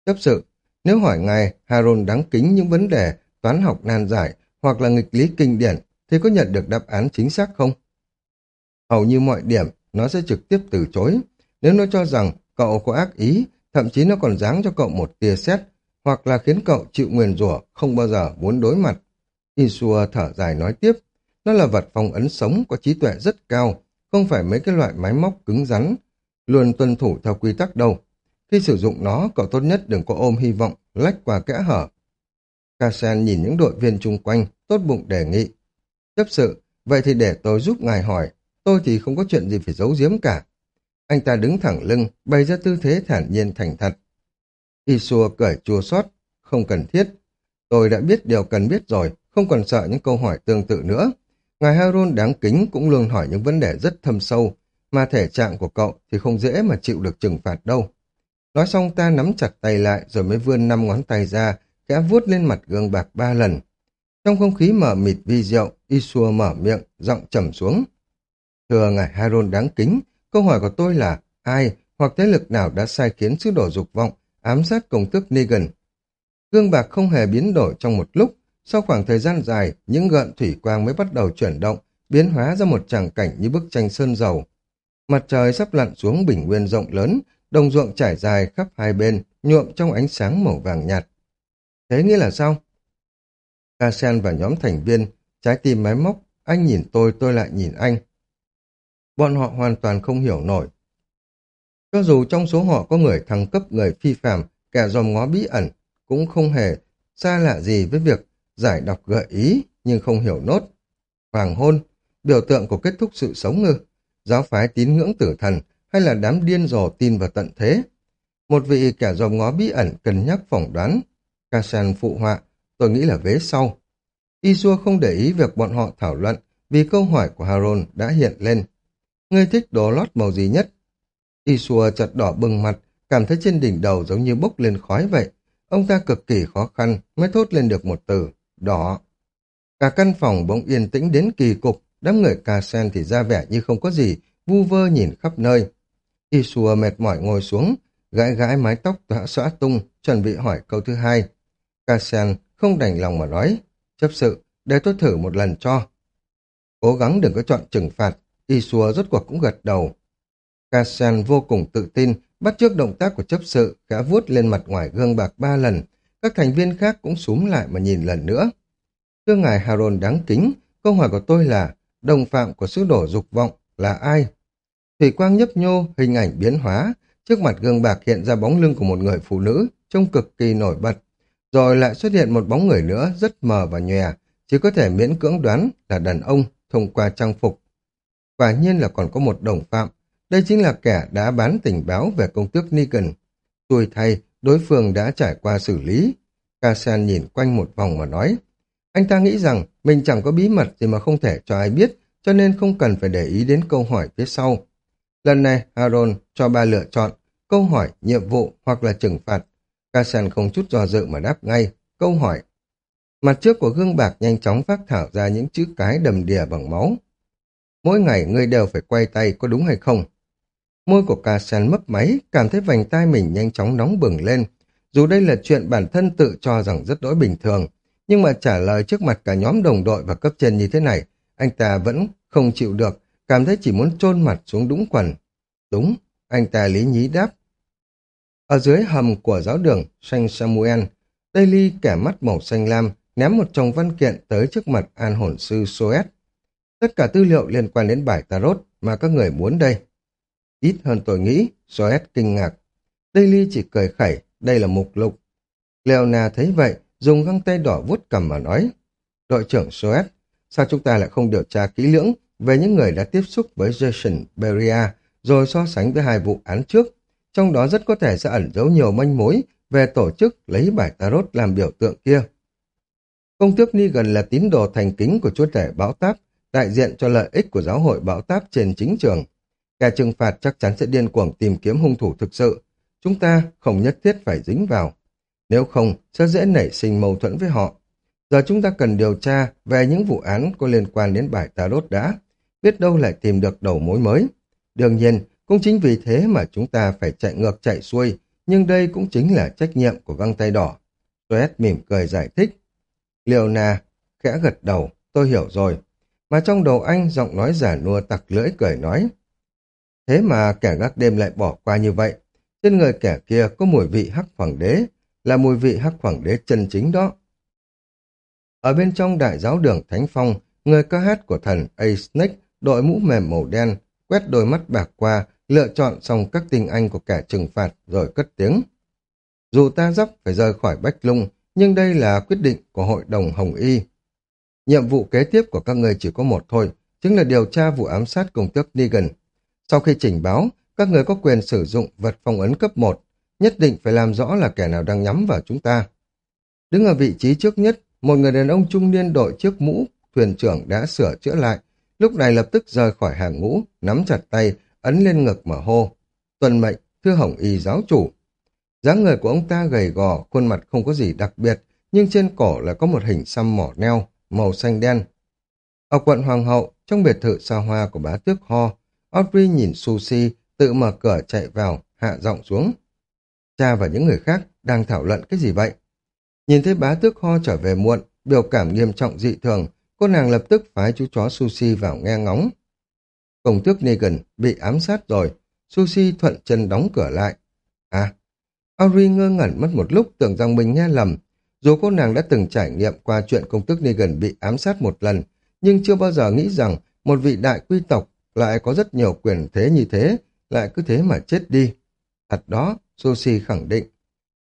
Chấp sự, nếu hỏi ngài Haron đáng kính những vấn đề toán học nan giải hoặc là nghịch lý kinh điển thì có nhận được đáp án chính xác không? Hầu như mọi điểm, nó sẽ trực tiếp từ chối. Nếu nó cho rằng cậu có ác ý, thậm chí nó còn giáng cho cậu một tia xét, hoặc là khiến cậu chịu nguyền rủa không bao giờ muốn đối mặt. Isua thở dài nói tiếp, nó là vật phong ấn sống có trí tuệ rất cao, không phải mấy cái loại máy móc cứng rắn, luôn tuân thủ theo quy tắc đâu. Khi sử dụng nó, cậu tốt nhất đừng có ôm hy vọng, lách qua kẽ hở. Cassian nhìn những đội viên chung quanh, tốt bụng đề nghị. Chấp sự, vậy thì để tôi giúp ngài hỏi, tôi thì không có chuyện gì phải giấu giếm cả. Anh ta đứng thẳng lưng, bày ra tư thế thản nhiên thành thật. Isua cởi chua xót không cần thiết. Tôi đã biết điều cần biết rồi, không còn sợ những câu hỏi tương tự nữa. Ngài Haron đáng kính cũng luôn hỏi những vấn đề rất thâm sâu, mà thể trạng của cậu thì không dễ mà chịu được trừng phạt đâu. Nói xong ta nắm chặt tay lại rồi mới vươn năm ngón tay ra, kẽ vuốt lên mặt gương bạc ba lần. Trong không khí mở mịt vi diệu, Isua mở miệng, giọng trầm xuống. Thưa ngài Haron đáng kính, câu hỏi của tôi là ai hoặc thế lực nào đã sai khiến sứ đồ dục vọng ám sát công tước Negan. Gương bạc không hề biến đổi trong một lúc, sau khoảng thời gian dài, những gợn thủy quang mới bắt đầu chuyển động, biến hóa ra một tràng cảnh như bức tranh sơn dầu. Mặt trời sắp lặn xuống bình nguyên rộng lớn, đồng ruộng trải dài khắp hai bên, nhuộm trong ánh sáng màu vàng nhạt. Thế nghĩa là sao? Kasen và nhóm thành viên, trái tim máy móc, anh nhìn tôi, tôi lại nhìn anh. Bọn họ hoàn toàn không hiểu nổi. Cho dù trong số họ có người thăng cấp người phi phạm, kẻ dòm ngó bí ẩn, cũng không hề xa lạ gì với việc giải đọc gợi ý, nhưng không hiểu nốt. Hoàng hôn, biểu tượng của kết thúc sự sống ngư, giáo phái tín ngưỡng tử thần, hay là đám điên rồ tin vào tận thế. Một vị kẻ dòm ngó bí ẩn cần nhắc phỏng đoán. Kassan phụ họa, tôi nghĩ là vế sau. Isua không để ý việc bọn họ thảo luận vì câu hỏi của Haron đã hiện lên. Ngươi thích đồ lót màu gì nhất? Isua chợt đỏ bừng mặt, cảm thấy trên đỉnh đầu giống như bốc lên khói vậy. Ông ta cực kỳ khó khăn mới thốt lên được một từ, đỏ. Cả căn phòng bỗng yên tĩnh đến kỳ cục, đám người cà sen thì ra vẻ như không có gì, vu vơ nhìn khắp nơi. Isua mệt mỏi ngồi xuống, gãi gãi mái tóc đã xõa tung, chuẩn bị hỏi câu thứ hai. Cà sen không đành lòng mà nói, chấp sự, để tôi thử một lần cho. Cố gắng đừng có chọn trừng phạt, Isua rốt cuộc cũng gật đầu. Cassian vô cùng tự tin, bắt trước động tác của chấp sự, gã vuốt lên mặt ngoài gương bạc ba lần. Các thành viên khác cũng súm lại mà nhìn lần nữa. Thưa ngài Haron đáng kính, câu hỏi của tôi là, đồng phạm của sứ đổ dục vọng là ai? Thủy quang nhấp nhô, hình ảnh biến hóa, trước mặt gương bạc hiện ra bóng lưng của một người phụ nữ, trông cực kỳ nổi bật. Rồi lại xuất hiện một bóng người nữa rất mờ và nhòe, chỉ có thể miễn cưỡng đoán là đàn ông thông qua trang phục. Quả nhiên là còn có một đồng phạm, đây chính là kẻ đã bán tình báo về công tước Negan. Tôi thay, đối phương đã trải qua xử lý. Cassian nhìn quanh một vòng mà nói, anh ta nghĩ rằng mình chẳng có bí mật gì mà không thể cho ai biết, cho nên không cần phải để ý đến câu hỏi phía sau. Lần này, Harold cho ba lựa chọn, câu hỏi, nhiệm vụ hoặc là trừng phạt. Cassian không chút do dự mà đáp ngay, câu hỏi. Mặt trước của gương bạc nhanh chóng phát thảo ra những chữ cái đầm đìa bằng máu. Mỗi ngày ngươi đều phải quay tay có đúng hay không? Môi của Cassian mấp máy, cảm thấy vành tai mình nhanh chóng nóng bừng lên. Dù đây là chuyện bản thân tự cho rằng rất đỗi bình thường, nhưng mà trả lời trước mặt cả nhóm đồng đội và cấp trên như thế này, anh ta vẫn không chịu được, cảm thấy chỉ muốn chôn mặt xuống đúng quần. Đúng, anh ta lý nhí đáp. Ở dưới hầm của giáo đường Saint Samuel, Daily kẻ mắt màu xanh lam ném một chồng văn kiện tới trước mặt an hồn sư Soet. Tất cả tư liệu liên quan đến bài tarot mà các người muốn đây. Ít hơn tôi nghĩ, Soet kinh ngạc. Daily chỉ cười khẩy, đây là mục lục. Leona thấy vậy, dùng găng tay đỏ vuốt cầm mà nói. Đội trưởng Soet, sao chúng ta lại không điều tra kỹ lưỡng về những người đã tiếp xúc với Jason Beria rồi so sánh với hai vụ án trước? Trong đó rất có thể sẽ ẩn giấu nhiều manh mối về tổ chức lấy bài tarot làm biểu tượng kia. Công tước Negan là tín đồ thành kính của chúa tể Bão Táp, đại diện cho lợi ích của giáo hội Bão Táp trên chính trường. Kẻ trừng phạt chắc chắn sẽ điên cuồng tìm kiếm hung thủ thực sự. Chúng ta không nhất thiết phải dính vào. Nếu không, sẽ dễ nảy sinh mâu thuẫn với họ. Giờ chúng ta cần điều tra về những vụ án có liên quan đến bài tarot đã, biết đâu lại tìm được đầu mối mới. Đương nhiên, cũng chính vì thế mà chúng ta phải chạy ngược chạy xuôi, nhưng đây cũng chính là trách nhiệm của găng tay đỏ. Toet mỉm cười giải thích. Liều nà, khẽ gật đầu, tôi hiểu rồi. Mà trong đầu anh giọng nói giả nua tặc lưỡi cười nói. Thế mà kẻ gác đêm lại bỏ qua như vậy. Trên người kẻ kia có mùi vị hắc hoàng đế, là mùi vị hắc hoàng đế chân chính đó. Ở bên trong đại giáo đường Thánh Phong, người ca hát của thần A Snake đội mũ mềm màu đen, quét đôi mắt bạc qua, lựa chọn xong các tình anh của kẻ trừng phạt rồi cất tiếng. Dù ta dắp phải rời khỏi Bách Lung, nhưng đây là quyết định của Hội đồng Hồng Y. Nhiệm vụ kế tiếp của các người chỉ có một thôi, chính là điều tra vụ ám sát công tước Negan. Sau khi trình báo, các người có quyền sử dụng vật phong ấn cấp 1, nhất định phải làm rõ là kẻ nào đang nhắm vào chúng ta. Đứng ở vị trí trước nhất, một người đàn ông trung niên đội chiếc mũ, thuyền trưởng đã sửa chữa lại, lúc này lập tức rời khỏi hàng ngũ, nắm chặt tay, ấn lên ngực mà hô. Tuần mệnh, thưa hồng y giáo chủ. dáng người của ông ta gầy gò, khuôn mặt không có gì đặc biệt, nhưng trên cổ là có một hình xăm mỏ neo, màu xanh đen. Ở quận Hoàng hậu, trong biệt thự xa hoa của bá tước Ho, Audrey nhìn Sushi tự mở cửa chạy vào, hạ giọng xuống. Cha và những người khác đang thảo luận cái gì vậy? Nhìn thấy bá tước Ho trở về muộn, biểu cảm nghiêm trọng dị thường, cô nàng lập tức phái chú chó Sushi vào nghe ngóng. Công tước Negan bị ám sát rồi, Sushi thuận chân đóng cửa lại. À, Audrey ngơ ngẩn mất một lúc tưởng rằng mình nghe lầm. Dù cô nàng đã từng trải nghiệm qua chuyện công tước Negan bị ám sát một lần, nhưng chưa bao giờ nghĩ rằng một vị đại quy tộc lại có rất nhiều quyền thế như thế, lại cứ thế mà chết đi. Thật đó, Sushi khẳng định.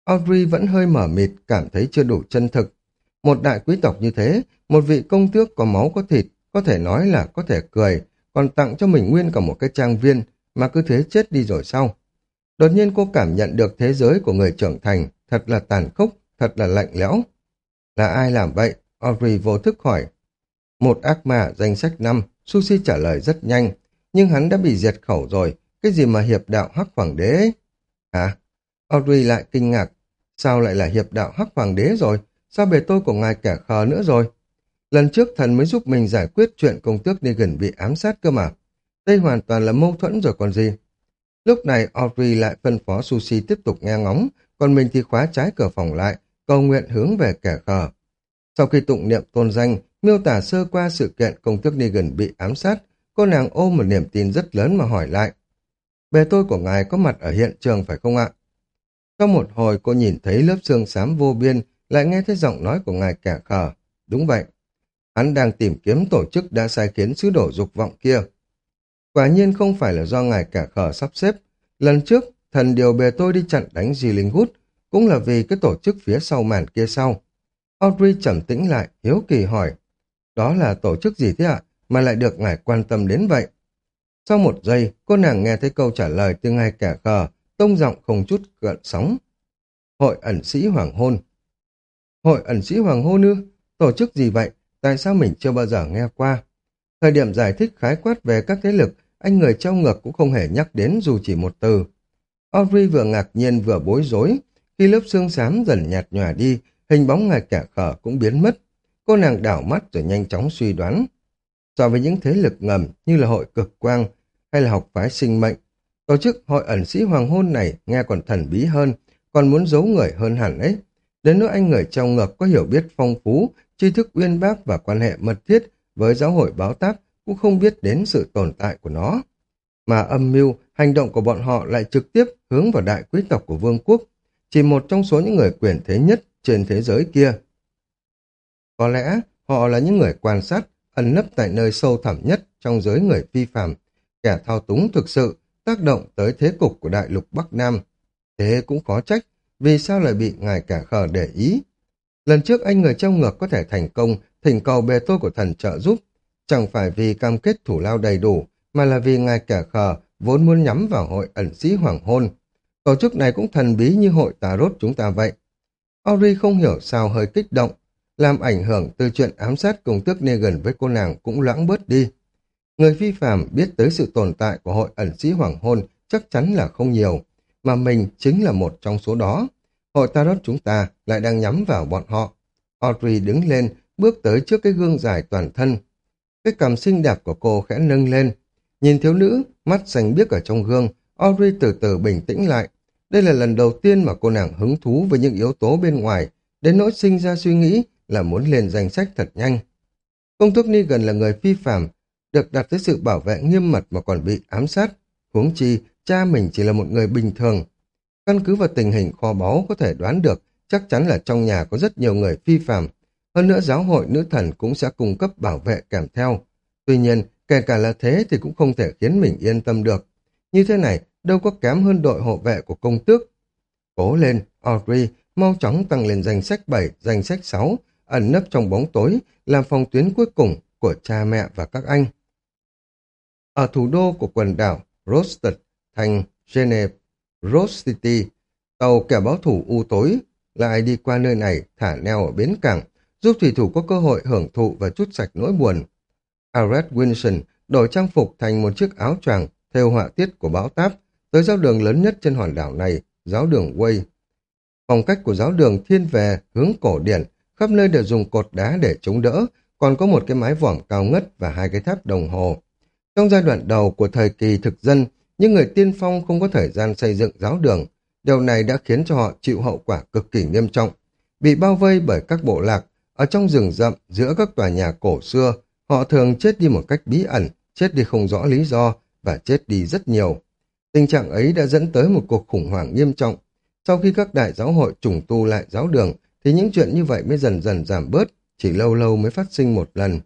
Audrey vẫn hơi mở mịt, cảm thấy chưa đủ chân thực. Một đại quý tộc như thế, một vị công tước có máu có thịt, có thể nói là có thể cười, còn tặng cho mình nguyên cả một cái trang viên, mà cứ thế chết đi rồi sau. Đột nhiên cô cảm nhận được thế giới của người trưởng thành, thật là tàn khốc, thật là lạnh lẽo. Là ai làm vậy? Audrey vô thức hỏi. Một ác ma danh sách năm, Sushi trả lời rất nhanh, nhưng hắn đã bị diệt khẩu rồi, cái gì mà hiệp đạo hắc hoàng đế ấy? Hả? Audrey lại kinh ngạc, sao lại là hiệp đạo hắc hoàng đế rồi? Sao bề tôi của ngài kẻ khờ nữa rồi? Lần trước thần mới giúp mình giải quyết chuyện công tước Negan bị ám sát cơ mà. Đây hoàn toàn là mâu thuẫn rồi còn gì. Lúc này Audrey lại phân phó Sushi tiếp tục nghe ngóng, còn mình thì khóa trái cửa phòng lại, cầu nguyện hướng về kẻ khờ. Sau khi tụng niệm tôn danh, miêu tả sơ qua sự kiện công tước Negan bị ám sát, cô nàng ôm một niềm tin rất lớn mà hỏi lại. Bề tôi của ngài có mặt ở hiện trường phải không ạ? Trong một hồi cô nhìn thấy lớp xương xám vô biên, lại nghe thấy giọng nói của ngài kẻ khờ. Đúng vậy, hắn đang tìm kiếm tổ chức đã sai khiến sứ đổ dục vọng kia. Quả nhiên không phải là do ngài cả khờ sắp xếp. Lần trước, thần điều bề tôi đi chặn đánh Di Linh Hút, cũng là vì cái tổ chức phía sau màn kia sau. Audrey trầm tĩnh lại, hiếu kỳ hỏi, Đó là tổ chức gì thế ạ? Mà lại được ngài quan tâm đến vậy? Sau một giây, cô nàng nghe thấy câu trả lời từ ngài cả khờ, tông giọng không chút gợn sóng. Hội ẩn sĩ hoàng hôn. Hội ẩn sĩ hoàng hôn ư? Tổ chức gì vậy? Tại sao mình chưa bao giờ nghe qua? Thời điểm giải thích khái quát về các thế lực, anh người trao ngược cũng không hề nhắc đến dù chỉ một từ. Audrey vừa ngạc nhiên vừa bối rối. Khi lớp xương xám dần nhạt nhòa đi, hình bóng ngài kẻ khờ cũng biến mất. Cô nàng đảo mắt rồi nhanh chóng suy đoán. So với những thế lực ngầm như là hội cực quang hay là học phái sinh mệnh, tổ chức hội ẩn sĩ hoàng hôn này nghe còn thần bí hơn, còn muốn giấu người hơn hẳn ấy. Đến nỗi anh người trong ngược có hiểu biết phong phú, tri thức uyên bác và quan hệ mật thiết với giáo hội báo táp cũng không biết đến sự tồn tại của nó. Mà âm mưu, hành động của bọn họ lại trực tiếp hướng vào đại quý tộc của vương quốc, chỉ một trong số những người quyền thế nhất trên thế giới kia. Có lẽ họ là những người quan sát, ẩn nấp tại nơi sâu thẳm nhất trong giới người phi phạm, kẻ thao túng thực sự tác động tới thế cục của đại lục Bắc Nam. Thế cũng khó trách, vì sao lại bị ngài cả khờ để ý. Lần trước anh người trong ngược có thể thành công thỉnh cầu bề tôi của thần trợ giúp, chẳng phải vì cam kết thủ lao đầy đủ, mà là vì ngài kẻ khờ vốn muốn nhắm vào hội ẩn sĩ hoàng hôn. Tổ chức này cũng thần bí như hội tà rốt chúng ta vậy. Ori không hiểu sao hơi kích động, làm ảnh hưởng từ chuyện ám sát công tước Negan với cô nàng cũng lãng bớt đi. Người phi phạm biết tới sự tồn tại của hội ẩn sĩ hoàng hôn chắc chắn là không nhiều, mà mình chính là một trong số đó. Hội Tarot chúng ta lại đang nhắm vào bọn họ. Audrey đứng lên, bước tới trước cái gương dài toàn thân. Cái cằm xinh đẹp của cô khẽ nâng lên. Nhìn thiếu nữ, mắt xanh biếc ở trong gương, Audrey từ từ bình tĩnh lại. Đây là lần đầu tiên mà cô nàng hứng thú với những yếu tố bên ngoài, đến nỗi sinh ra suy nghĩ là muốn lên danh sách thật nhanh. Công tước gần là người phi phạm, được đặt dưới sự bảo vệ nghiêm mật mà còn bị ám sát. Huống chi, cha mình chỉ là một người bình thường. Căn cứ vào tình hình kho báu có thể đoán được chắc chắn là trong nhà có rất nhiều người phi phạm. Hơn nữa giáo hội nữ thần cũng sẽ cung cấp bảo vệ kèm theo. Tuy nhiên, kể cả là thế thì cũng không thể khiến mình yên tâm được. Như thế này, đâu có kém hơn đội hộ vệ của công tước. Cố lên, Audrey, mau chóng tăng lên danh sách 7, danh sách 6, ẩn nấp trong bóng tối, làm phòng tuyến cuối cùng của cha mẹ và các anh. Ở thủ đô của quần đảo Rostad, thành Geneva, Rose City, tàu kẻ báo thủ u tối lại đi qua nơi này thả neo ở bến cảng, giúp thủy thủ có cơ hội hưởng thụ và chút sạch nỗi buồn. Alred Wilson đổi trang phục thành một chiếc áo choàng theo họa tiết của bão táp tới giáo đường lớn nhất trên hòn đảo này, giáo đường Way. Phong cách của giáo đường thiên về hướng cổ điển, khắp nơi đều dùng cột đá để chống đỡ, còn có một cái mái vòm cao ngất và hai cái tháp đồng hồ. Trong giai đoạn đầu của thời kỳ thực dân, những người tiên phong không có thời gian xây dựng giáo đường. Điều này đã khiến cho họ chịu hậu quả cực kỳ nghiêm trọng. Bị bao vây bởi các bộ lạc, ở trong rừng rậm giữa các tòa nhà cổ xưa, họ thường chết đi một cách bí ẩn, chết đi không rõ lý do và chết đi rất nhiều. Tình trạng ấy đã dẫn tới một cuộc khủng hoảng nghiêm trọng. Sau khi các đại giáo hội trùng tu lại giáo đường, thì những chuyện như vậy mới dần dần giảm bớt, chỉ lâu lâu mới phát sinh một lần.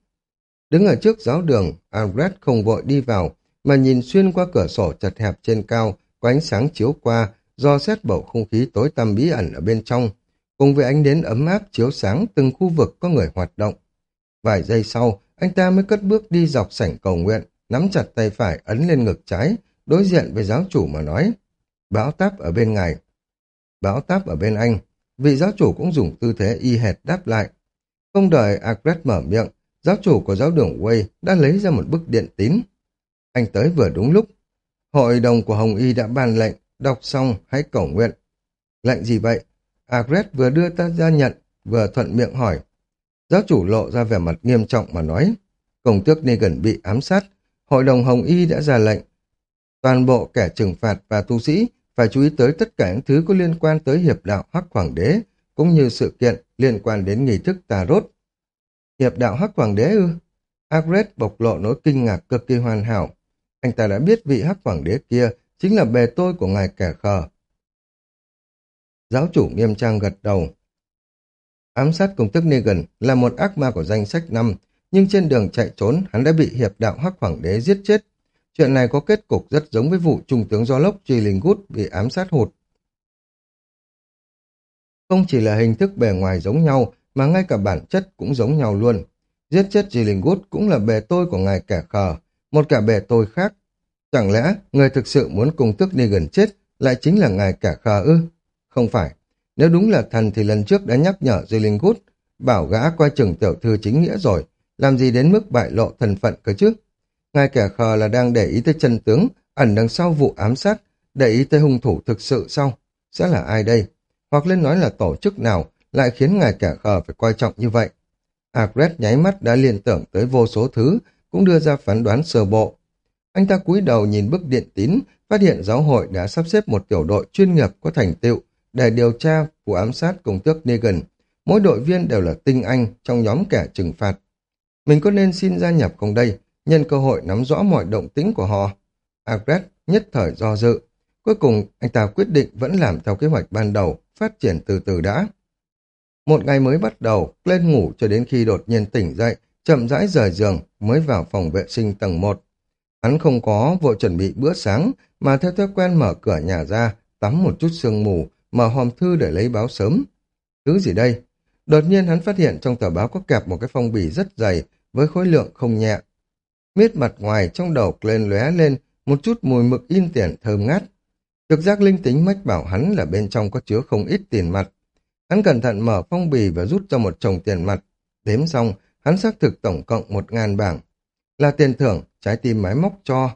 Đứng ở trước giáo đường, Albrecht không vội đi vào, mà nhìn xuyên qua cửa sổ chật hẹp trên cao, có ánh sáng chiếu qua, do xét bầu không khí tối tăm bí ẩn ở bên trong, cùng với ánh đến ấm áp chiếu sáng từng khu vực có người hoạt động. Vài giây sau, anh ta mới cất bước đi dọc sảnh cầu nguyện, nắm chặt tay phải ấn lên ngực trái, đối diện với giáo chủ mà nói, bão táp ở bên ngài. Bão táp ở bên anh, vị giáo chủ cũng dùng tư thế y hệt đáp lại. Không đợi Agret mở miệng, giáo chủ của giáo đường Way đã lấy ra một bức điện tín. Anh tới vừa đúng lúc. Hội đồng của Hồng Y đã ban lệnh, đọc xong hãy cầu nguyện. Lệnh gì vậy? Agret vừa đưa ta ra nhận, vừa thuận miệng hỏi. Giáo chủ lộ ra vẻ mặt nghiêm trọng mà nói. Công tước Negan bị ám sát. Hội đồng Hồng Y đã ra lệnh. Toàn bộ kẻ trừng phạt và tu sĩ phải chú ý tới tất cả những thứ có liên quan tới hiệp đạo Hắc Hoàng đế, cũng như sự kiện liên quan đến nghi thức tà rốt. Hiệp đạo Hắc Hoàng đế ư? Agret bộc lộ nỗi kinh ngạc cực kỳ hoàn hảo. Anh ta đã biết vị Hắc Hoàng đế kia chính là bề tôi của ngài kẻ khờ. Giáo chủ nghiêm trang gật đầu. Ám sát công tức Negan là một ác ma của danh sách năm, nhưng trên đường chạy trốn hắn đã bị hiệp đạo Hắc Hoàng đế giết chết. Chuyện này có kết cục rất giống với vụ trung tướng do lốc Truy Linh Gút bị ám sát hụt. Không chỉ là hình thức bề ngoài giống nhau, mà ngay cả bản chất cũng giống nhau luôn. Giết chết Gillingwood cũng là bề tôi của ngài kẻ khờ, một cả bề tôi khác. Chẳng lẽ người thực sự muốn cùng tước Negan chết lại chính là ngài kẻ khờ ư? Không phải. Nếu đúng là thần thì lần trước đã nhắc nhở Gillingwood, bảo gã coi chừng tiểu thư chính nghĩa rồi, làm gì đến mức bại lộ thân phận cơ chứ? Ngài kẻ khờ là đang để ý tới chân tướng, ẩn đằng sau vụ ám sát, để ý tới hung thủ thực sự sau. Sẽ là ai đây? Hoặc lên nói là tổ chức nào lại khiến ngài kẻ khờ phải coi trọng như vậy? Agret nháy mắt đã liên tưởng tới vô số thứ, cũng đưa ra phán đoán sơ bộ. Anh ta cúi đầu nhìn bức điện tín, phát hiện giáo hội đã sắp xếp một tiểu đội chuyên nghiệp có thành tựu để điều tra vụ ám sát công tước Negan. Mỗi đội viên đều là tinh anh trong nhóm kẻ trừng phạt. Mình có nên xin gia nhập không đây, nhân cơ hội nắm rõ mọi động tĩnh của họ? Agret nhất thời do dự. Cuối cùng, anh ta quyết định vẫn làm theo kế hoạch ban đầu, phát triển từ từ đã. Một ngày mới bắt đầu, lên ngủ cho đến khi đột nhiên tỉnh dậy, chậm rãi rời giường mới vào phòng vệ sinh tầng 1. Hắn không có vội chuẩn bị bữa sáng, mà theo thói quen mở cửa nhà ra, tắm một chút sương mù, mở hòm thư để lấy báo sớm. Thứ gì đây? Đột nhiên hắn phát hiện trong tờ báo có kẹp một cái phong bì rất dày, với khối lượng không nhẹ. Miết mặt ngoài trong đầu lên lóe lên một chút mùi mực in tiền thơm ngát. Trực giác linh tính mách bảo hắn là bên trong có chứa không ít tiền mặt. Hắn cẩn thận mở phong bì và rút ra một chồng tiền mặt. Đếm xong, hắn xác thực tổng cộng một ngàn bảng. Là tiền thưởng, trái tim máy móc cho.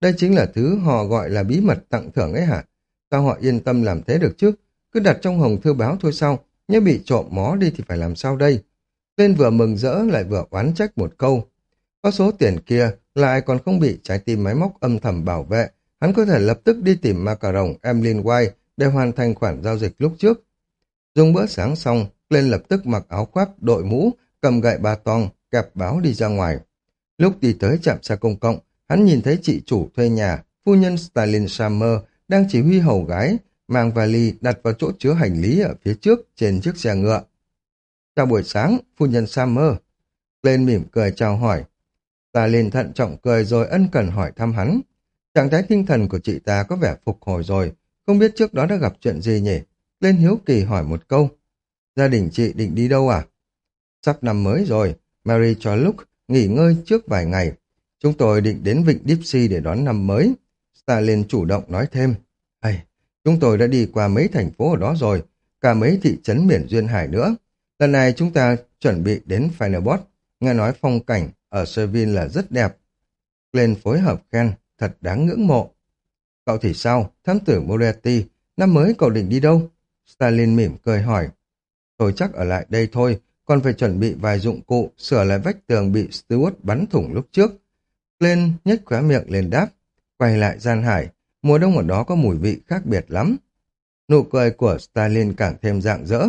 Đây chính là thứ họ gọi là bí mật tặng thưởng ấy hả? Sao họ yên tâm làm thế được chứ? Cứ đặt trong hồng thư báo thôi sao? Nếu bị trộm mó đi thì phải làm sao đây? Lên vừa mừng rỡ lại vừa oán trách một câu. Có số tiền kia lại còn không bị trái tim máy móc âm thầm bảo vệ. Hắn có thể lập tức đi tìm Macaron Emlyn White để hoàn thành khoản giao dịch lúc trước. Dùng bữa sáng xong, lên lập tức mặc áo khoác, đội mũ, cầm gậy ba tong, kẹp báo đi ra ngoài. Lúc đi tới trạm xe công cộng, hắn nhìn thấy chị chủ thuê nhà, phu nhân Stalin Summer, đang chỉ huy hầu gái, mang vali đặt vào chỗ chứa hành lý ở phía trước trên chiếc xe ngựa. Chào buổi sáng, phu nhân Summer. Lên mỉm cười chào hỏi. Ta lên thận trọng cười rồi ân cần hỏi thăm hắn. Trạng thái tinh thần của chị ta có vẻ phục hồi rồi, không biết trước đó đã gặp chuyện gì nhỉ? Lên hiếu kỳ hỏi một câu. Gia đình chị định đi đâu à? Sắp năm mới rồi, Mary cho Luke nghỉ ngơi trước vài ngày. Chúng tôi định đến Vịnh Dipsy để đón năm mới. Stalin chủ động nói thêm. hey, chúng tôi đã đi qua mấy thành phố ở đó rồi, cả mấy thị trấn miền Duyên Hải nữa. Lần này chúng ta chuẩn bị đến Finebot, nghe nói phong cảnh ở Seville là rất đẹp. Lên phối hợp khen, thật đáng ngưỡng mộ. Cậu thì sao, thám tử Moretti, năm mới cậu định đi đâu? Stalin mỉm cười hỏi. Tôi chắc ở lại đây thôi, còn phải chuẩn bị vài dụng cụ, sửa lại vách tường bị Stewart bắn thủng lúc trước. Lên nhếch khóe miệng lên đáp, quay lại gian hải, mùa đông ở đó có mùi vị khác biệt lắm. Nụ cười của Stalin càng thêm rạng rỡ,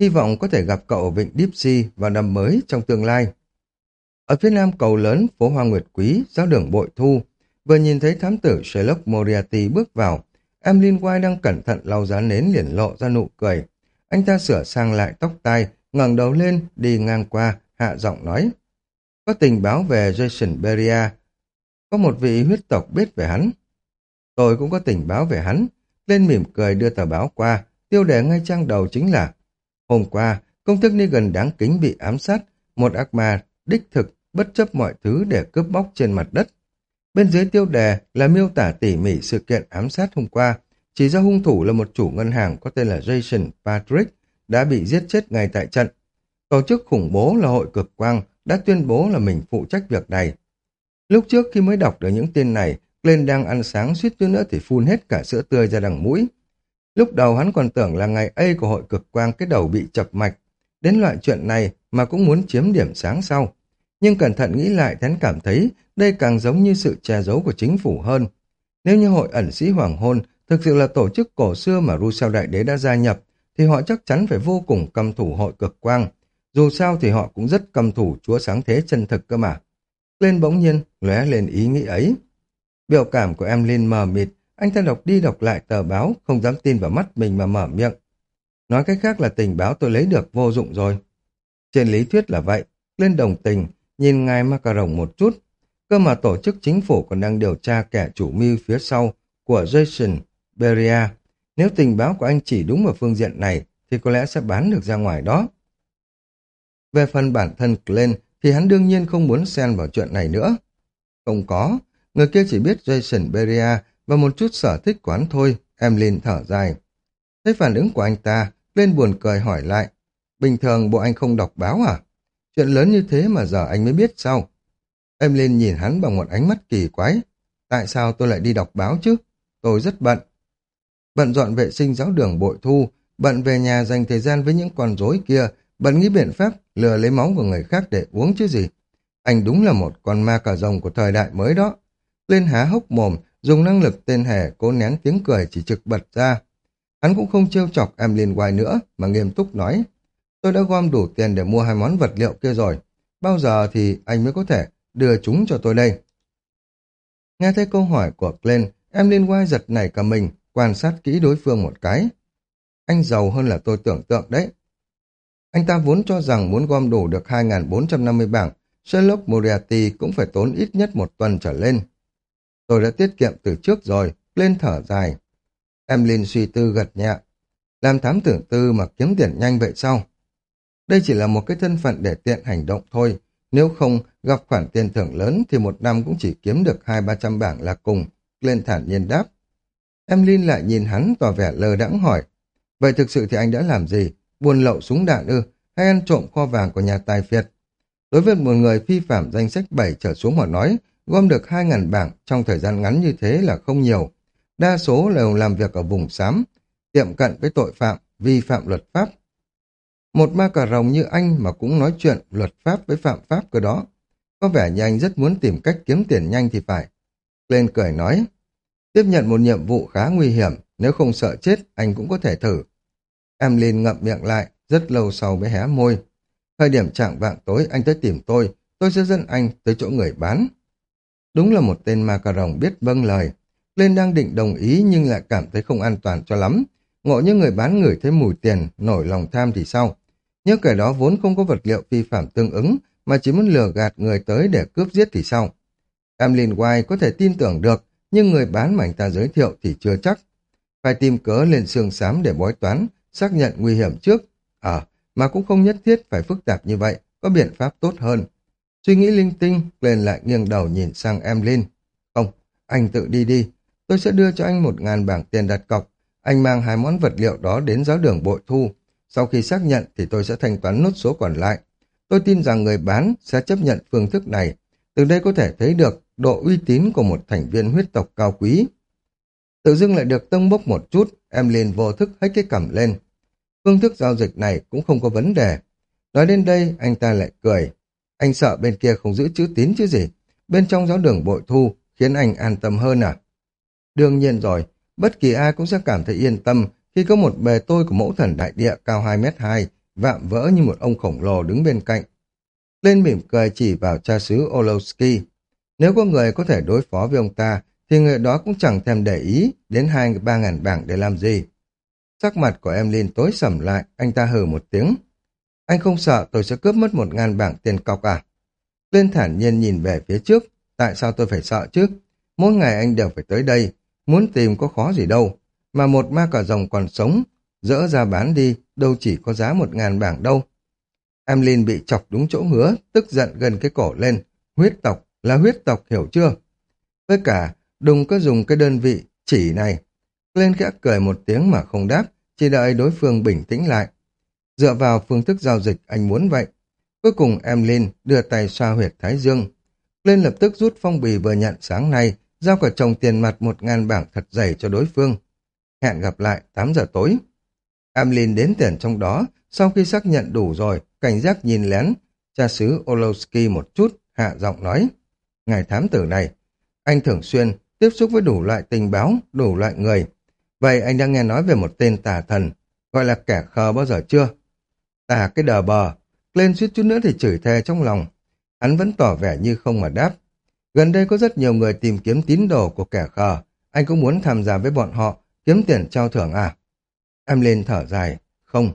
hy vọng có thể gặp cậu ở vịnh Deep Sea vào năm mới trong tương lai. Ở phía nam cầu lớn, phố Hoa Nguyệt Quý, giáo đường Bội Thu, vừa nhìn thấy thám tử Sherlock Moriarty bước vào, Emlyn White đang cẩn thận lau giá nến liền lộ ra nụ cười. Anh ta sửa sang lại tóc tai, ngẩng đầu lên, đi ngang qua, hạ giọng nói. Có tình báo về Jason Beria. Có một vị huyết tộc biết về hắn. Tôi cũng có tình báo về hắn. Lên mỉm cười đưa tờ báo qua, tiêu đề ngay trang đầu chính là Hôm qua, công thức Negan đáng kính bị ám sát, một ác ma đích thực, bất chấp mọi thứ để cướp bóc trên mặt đất. Bên dưới tiêu đề là miêu tả tỉ mỉ sự kiện ám sát hôm qua, chỉ ra hung thủ là một chủ ngân hàng có tên là Jason Patrick, đã bị giết chết ngay tại trận. Tổ chức khủng bố là hội cực quang đã tuyên bố là mình phụ trách việc này. Lúc trước khi mới đọc được những tên này, Glenn đang ăn sáng suýt chút nữa thì phun hết cả sữa tươi ra đằng mũi. Lúc đầu hắn còn tưởng là ngày A của hội cực quang cái đầu bị chập mạch. Đến loại chuyện này mà cũng muốn chiếm điểm sáng sau. Nhưng cẩn thận nghĩ lại hắn cảm thấy đây càng giống như sự che giấu của chính phủ hơn. Nếu như hội ẩn sĩ hoàng hôn thực sự là tổ chức cổ xưa mà Rousseau Đại Đế đã gia nhập, thì họ chắc chắn phải vô cùng cầm thủ hội cực quang. Dù sao thì họ cũng rất cầm thủ chúa sáng thế chân thực cơ mà. Lên bỗng nhiên, lóe lên ý nghĩ ấy. Biểu cảm của em Linh mờ mịt, anh ta đọc đi đọc lại tờ báo, không dám tin vào mắt mình mà mở miệng. Nói cách khác là tình báo tôi lấy được vô dụng rồi. Trên lý thuyết là vậy, lên đồng tình, nhìn ngài Macaron một chút. Cơ mà tổ chức chính phủ còn đang điều tra kẻ chủ mưu phía sau của Jason Beria. Nếu tình báo của anh chỉ đúng ở phương diện này, thì có lẽ sẽ bán được ra ngoài đó. Về phần bản thân Glenn thì hắn đương nhiên không muốn xen vào chuyện này nữa. Không có, người kia chỉ biết Jason Beria và một chút sở thích quán thôi, em Emlyn thở dài. Thấy phản ứng của anh ta, Glenn buồn cười hỏi lại. Bình thường bộ anh không đọc báo à? Chuyện lớn như thế mà giờ anh mới biết sao? em Emlyn nhìn hắn bằng một ánh mắt kỳ quái. Tại sao tôi lại đi đọc báo chứ? Tôi rất bận. Bận dọn vệ sinh giáo đường bội thu, bận về nhà dành thời gian với những con rối kia, bận nghĩ biện pháp lừa lấy máu của người khác để uống chứ gì. Anh đúng là một con ma cà rồng của thời đại mới đó. Lên há hốc mồm, dùng năng lực tên hề cố nén tiếng cười chỉ trực bật ra. Hắn cũng không trêu chọc em liên White nữa, mà nghiêm túc nói. Tôi đã gom đủ tiền để mua hai món vật liệu kia rồi. Bao giờ thì anh mới có thể đưa chúng cho tôi đây? Nghe thấy câu hỏi của Glenn, em liên White giật nảy cả mình, quan sát kỹ đối phương một cái. Anh giàu hơn là tôi tưởng tượng đấy. Anh ta vốn cho rằng muốn gom đủ được 2.450 bảng, Sherlock Moriarty cũng phải tốn ít nhất một tuần trở lên. Tôi đã tiết kiệm từ trước rồi, lên thở dài. Em Linh suy tư gật nhẹ. Làm thám tử tư mà kiếm tiền nhanh vậy sao? Đây chỉ là một cái thân phận để tiện hành động thôi. Nếu không gặp khoản tiền thưởng lớn thì một năm cũng chỉ kiếm được hai ba trăm bảng là cùng. Lên thản nhiên đáp. Em Linh lại nhìn hắn tỏ vẻ lờ đãng hỏi. Vậy thực sự thì anh đã làm gì? Buôn lậu súng đạn ư? Hay ăn trộm kho vàng của nhà tài phiệt? Đối với một người phi phạm danh sách 7 trở xuống mà nói, gom được 2.000 bảng trong thời gian ngắn như thế là không nhiều. Đa số đều làm việc ở vùng xám, tiệm cận với tội phạm, vi phạm luật pháp. Một ma cà rồng như anh mà cũng nói chuyện luật pháp với phạm pháp cơ đó. Có vẻ như anh rất muốn tìm cách kiếm tiền nhanh thì phải. Lên cười nói, tiếp nhận một nhiệm vụ khá nguy hiểm, nếu không sợ chết anh cũng có thể thử. Em Linh ngậm miệng lại, rất lâu sau mới hé môi. Thời điểm trạng vạng tối anh tới tìm tôi, tôi sẽ dẫn anh tới chỗ người bán. Đúng là một tên ma cà rồng biết vâng lời. Lên đang định đồng ý nhưng lại cảm thấy không an toàn cho lắm. Ngộ như người bán ngửi thấy mùi tiền, nổi lòng tham thì sao? Nhớ kẻ đó vốn không có vật liệu phi phạm tương ứng, mà chỉ muốn lừa gạt người tới để cướp giết thì sao? Emlyn White có thể tin tưởng được, nhưng người bán mà anh ta giới thiệu thì chưa chắc. Phải tìm cớ lên xương xám để bói toán, xác nhận nguy hiểm trước. Ờ, à, mà cũng không nhất thiết phải phức tạp như vậy, có biện pháp tốt hơn. Suy nghĩ linh tinh, lên lại nghiêng đầu nhìn sang em Linh. Không, anh tự đi đi, tôi sẽ đưa cho anh một ngàn bảng tiền đặt cọc. Anh mang hai món vật liệu đó đến giáo đường bội thu. Sau khi xác nhận thì tôi sẽ thanh toán nốt số còn lại. Tôi tin rằng người bán sẽ chấp nhận phương thức này. Từ đây có thể thấy được độ uy tín của một thành viên huyết tộc cao quý. Tự dưng lại được tông bốc một chút, em liền vô thức hết cái cằm lên. Phương thức giao dịch này cũng không có vấn đề. Nói đến đây, anh ta lại cười. Anh sợ bên kia không giữ chữ tín chứ gì. Bên trong giáo đường bội thu, khiến anh an tâm hơn à? Đương nhiên rồi, bất kỳ ai cũng sẽ cảm thấy yên tâm khi có một bề tôi của mẫu thần đại địa cao 2 mét 2 vạm vỡ như một ông khổng lồ đứng bên cạnh. Lên mỉm cười chỉ vào cha xứ Olowski. Nếu có người có thể đối phó với ông ta, thì người đó cũng chẳng thèm để ý đến hai ba ngàn bảng để làm gì. Sắc mặt của em Linh tối sầm lại, anh ta hừ một tiếng. Anh không sợ tôi sẽ cướp mất một ngàn bảng tiền cọc à? Lên thản nhiên nhìn về phía trước, tại sao tôi phải sợ chứ? Mỗi ngày anh đều phải tới đây, muốn tìm có khó gì đâu. Mà một ma cà rồng còn sống, dỡ ra bán đi, đâu chỉ có giá một ngàn bảng đâu. Amlin bị chọc đúng chỗ ngứa, tức giận gần cái cổ lên. Huyết tộc là huyết tộc hiểu chưa? Với cả, đừng có dùng cái đơn vị chỉ này. Lên khẽ cười một tiếng mà không đáp, chỉ đợi đối phương bình tĩnh lại. Dựa vào phương thức giao dịch anh muốn vậy. Cuối cùng Emlyn đưa tay xoa huyệt Thái Dương. Lên lập tức rút phong bì vừa nhận sáng nay, giao cả chồng tiền mặt một ngàn bảng thật dày cho đối phương. Hẹn gặp lại 8 giờ tối. Emlyn đến tiền trong đó, sau khi xác nhận đủ rồi, cảnh giác nhìn lén, cha xứ Olowski một chút, hạ giọng nói. Ngài thám tử này, anh thường xuyên tiếp xúc với đủ loại tình báo, đủ loại người. Vậy anh đang nghe nói về một tên tà thần, gọi là kẻ khờ bao giờ chưa? Tà cái đờ bờ, lên suýt chút nữa thì chửi thề trong lòng. Hắn vẫn tỏ vẻ như không mà đáp. Gần đây có rất nhiều người tìm kiếm tín đồ của kẻ khờ. Anh cũng muốn tham gia với bọn họ, kiếm tiền trao thưởng à? Em lên thở dài. Không,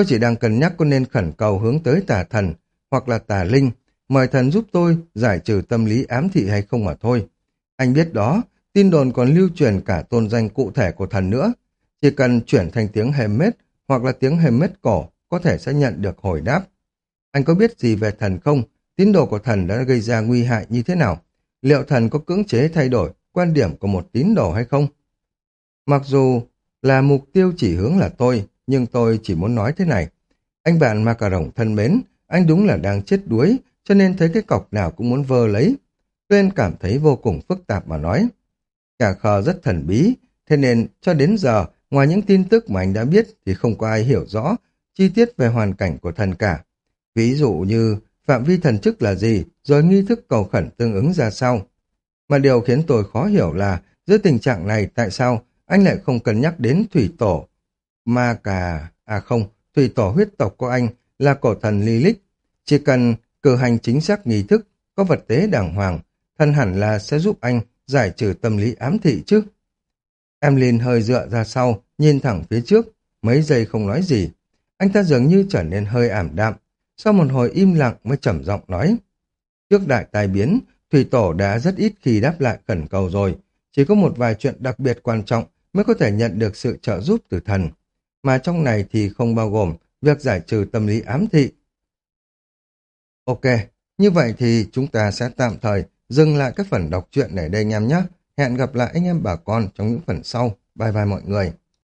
tôi chỉ đang cân nhắc có nên khẩn cầu hướng tới tà thần, hoặc là tà linh, mời thần giúp tôi giải trừ tâm lý ám thị hay không mà thôi. Anh biết đó, tin đồn còn lưu truyền cả tôn danh cụ thể của thần nữa. Chỉ cần chuyển thành tiếng Hemet hoặc là tiếng Hemet cổ, có thể sẽ nhận được hồi đáp. Anh có biết gì về thần không? tín đồ của thần đã gây ra nguy hại như thế nào? Liệu thần có cưỡng chế thay đổi quan điểm của một tín đồ hay không? Mặc dù là mục tiêu chỉ hướng là tôi, nhưng tôi chỉ muốn nói thế này. Anh bạn ma cà rồng thân mến, anh đúng là đang chết đuối, cho nên thấy cái cọc nào cũng muốn vơ lấy. Tuyên cảm thấy vô cùng phức tạp mà nói. Cả khờ rất thần bí, thế nên cho đến giờ, ngoài những tin tức mà anh đã biết thì không có ai hiểu rõ chi tiết về hoàn cảnh của thần cả. Ví dụ như phạm vi thần chức là gì, rồi nghi thức cầu khẩn tương ứng ra sao. Mà điều khiến tôi khó hiểu là giữa tình trạng này tại sao anh lại không cân nhắc đến thủy tổ ma cả... À không, thủy tổ huyết tộc của anh là cổ thần Lilith. Chỉ cần cử hành chính xác nghi thức, có vật tế đàng hoàng, thân hẳn là sẽ giúp anh giải trừ tâm lý ám thị chứ. Em Emlyn hơi dựa ra sau, nhìn thẳng phía trước, mấy giây không nói gì. Anh ta dường như trở nên hơi ảm đạm, sau một hồi im lặng mới trầm giọng nói. Trước đại tai biến, Thủy Tổ đã rất ít khi đáp lại khẩn cầu rồi, chỉ có một vài chuyện đặc biệt quan trọng mới có thể nhận được sự trợ giúp từ thần. Mà trong này thì không bao gồm việc giải trừ tâm lý ám thị. Ok, như vậy thì chúng ta sẽ tạm thời dừng lại các phần đọc truyện này đây anh em nhé. Hẹn gặp lại anh em bà con trong những phần sau. Bye bye mọi người.